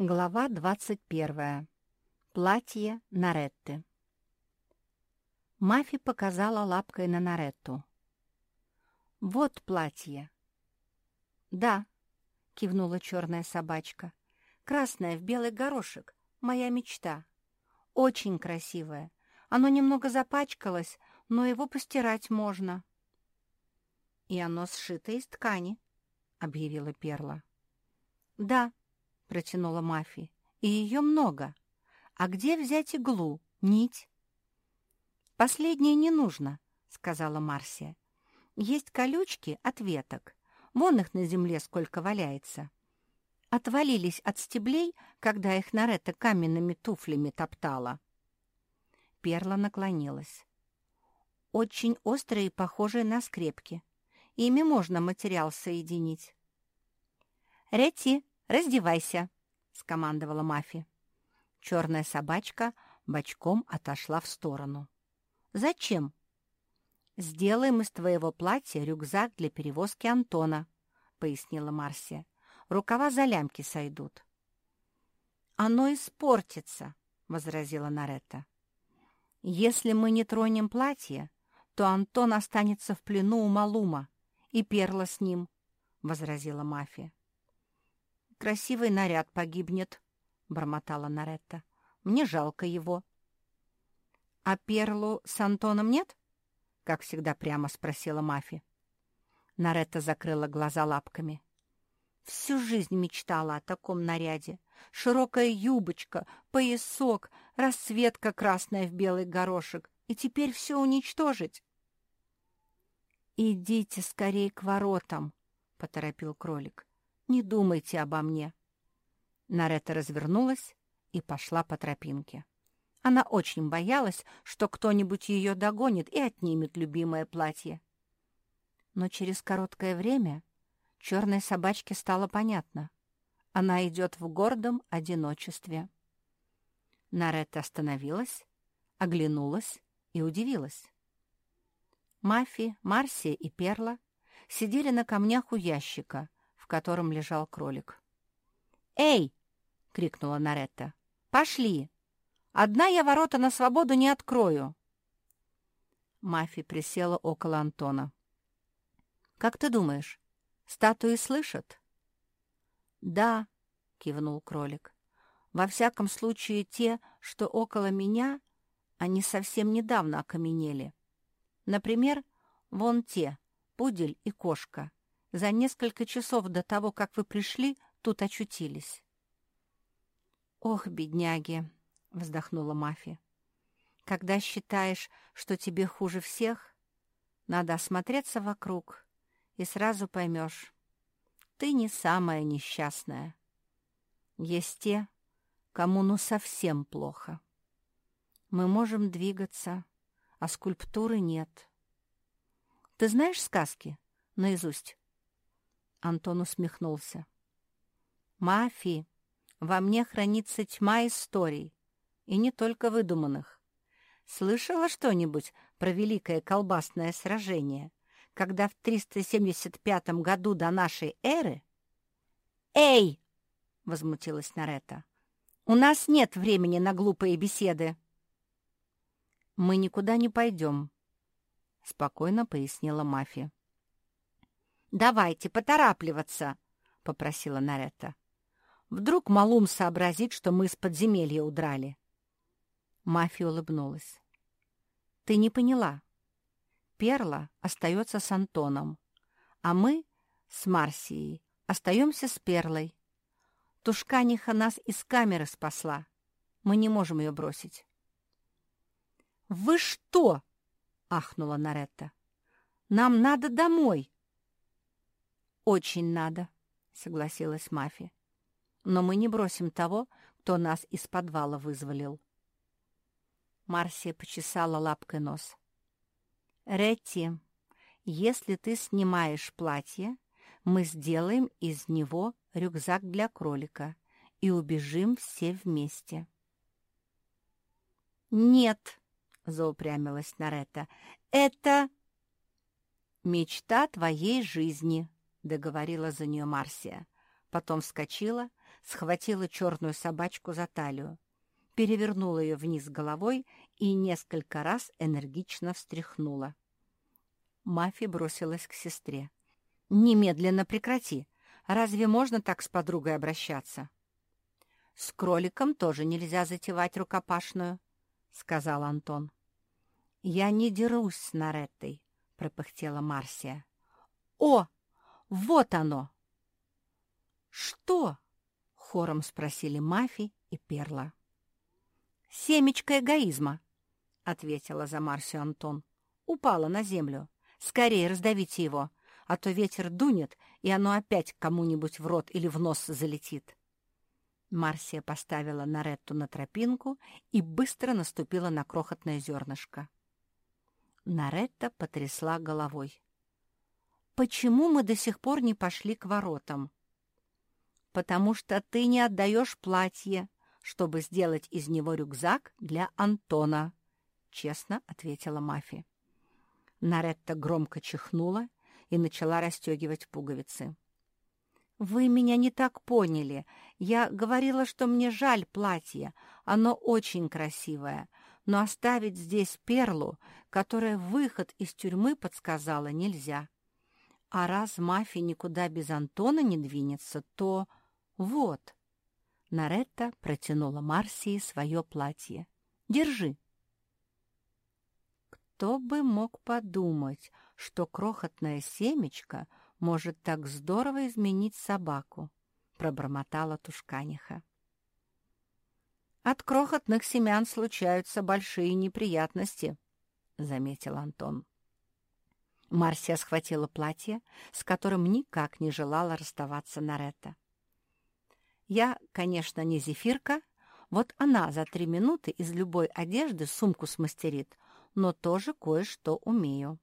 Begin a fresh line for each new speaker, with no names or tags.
Глава 21. Платье Наретты. Мафи показала лапкой на Наретту. «Вот платье». «Да», — кивнула черная собачка. «Красное в белый горошек. Моя мечта. Очень красивое. Оно немного запачкалось, но его постирать можно». «И оно сшито из ткани», — объявила Перла. «Да», — протянула Мафи. «И ее много. А где взять иглу, нить?» «Последнее не нужно», — сказала Марсия. «Есть колючки от веток. Вон их на земле сколько валяется. Отвалились от стеблей, когда их Нарета каменными туфлями топтала». Перла наклонилась. «Очень острые похожие на скрепки. Ими можно материал соединить». «Рети, «Раздевайся», — скомандовала Мафи. Черная собачка бочком отошла в сторону. «Зачем?» «Сделаем из твоего платья рюкзак для перевозки Антона», — пояснила Марсия. «Рукава за лямки сойдут». «Оно испортится», — возразила Наретта. «Если мы не тронем платье, то Антон останется в плену у Малума, и Перла с ним», — возразила Мафия красивый наряд погибнет», — бормотала Наретта. «Мне жалко его». «А Перлу с Антоном нет?» — как всегда прямо спросила Мафи. Наретта закрыла глаза лапками. Всю жизнь мечтала о таком наряде. Широкая юбочка, поясок, расцветка красная в белый горошек. И теперь все уничтожить. «Идите скорее к воротам», — поторопил кролик. Не думайте обо мне». Нарета развернулась и пошла по тропинке. Она очень боялась, что кто-нибудь ее догонит и отнимет любимое платье. Но через короткое время черной собачке стало понятно. Она идет в гордом одиночестве. Нарета остановилась, оглянулась и удивилась. Мафи, Марсия и Перла сидели на камнях у ящика, котором лежал кролик. «Эй!» — крикнула Наретта. «Пошли! Одна я ворота на свободу не открою!» Мафи присела около Антона. «Как ты думаешь, статуи слышат?» «Да», — кивнул кролик. «Во всяком случае, те, что около меня, они совсем недавно окаменели. Например, вон те, пудель и кошка за несколько часов до того, как вы пришли, тут очутились. «Ох, бедняги!» — вздохнула Мафи. «Когда считаешь, что тебе хуже всех, надо осмотреться вокруг, и сразу поймешь, ты не самая несчастная. Есть те, кому ну совсем плохо. Мы можем двигаться, а скульптуры нет. Ты знаешь сказки наизусть?» Антон усмехнулся. «Мафи, во мне хранится тьма историй, и не только выдуманных. Слышала что-нибудь про великое колбасное сражение, когда в 375 году до нашей эры...» «Эй!» — возмутилась Нарета. «У нас нет времени на глупые беседы». «Мы никуда не пойдем», — спокойно пояснила Мафия. «Давайте поторапливаться», — попросила Наретта. «Вдруг Малум сообразит, что мы из подземелья удрали». Мафия улыбнулась. «Ты не поняла. Перла остается с Антоном, а мы с Марсией остаемся с Перлой. Тушканиха нас из камеры спасла. Мы не можем ее бросить». «Вы что?» — ахнула Наретта. «Нам надо домой!» «Очень надо», — согласилась Мафи. «Но мы не бросим того, кто нас из подвала вызволил». Марсия почесала лапкой нос. «Ретти, если ты снимаешь платье, мы сделаем из него рюкзак для кролика и убежим все вместе». «Нет», — заупрямилась Нарета, — «это...» «Мечта твоей жизни», — договорила за нее Марсия. потом вскочила, схватила черную собачку за талию, перевернула ее вниз головой и несколько раз энергично встряхнула. Мафи бросилась к сестре. «Немедленно прекрати! Разве можно так с подругой обращаться?» «С кроликом тоже нельзя затевать рукопашную», — сказал Антон. «Я не дерусь с Нареттой», — пропыхтела Марсия. «О, вот оно!» «Что?» — хором спросили Мафи и Перла. «Семечко эгоизма», — ответила за Марсию Антон. «Упала на землю. Скорее раздавите его, а то ветер дунет, и оно опять кому-нибудь в рот или в нос залетит». Марсия поставила Наретту на тропинку и быстро наступила на крохотное зернышко. Наретта потрясла головой. «Почему мы до сих пор не пошли к воротам?» «Потому что ты не отдаешь платье, чтобы сделать из него рюкзак для Антона», — честно ответила Мафи. Наретта громко чихнула и начала расстегивать пуговицы. «Вы меня не так поняли. Я говорила, что мне жаль платье. Оно очень красивое. Но оставить здесь перлу, которая выход из тюрьмы подсказала, нельзя. А раз мафия никуда без Антона не двинется, то вот». Наретта протянула Марсии свое платье. «Держи». Кто бы мог подумать, что крохотное семечко — может так здорово изменить собаку», — пробормотала Тушканиха. «От крохотных семян случаются большие неприятности», — заметил Антон. Марсия схватила платье, с которым никак не желала расставаться Наретта. «Я, конечно, не зефирка, вот она за три минуты из любой одежды сумку смастерит, но тоже кое-что умею».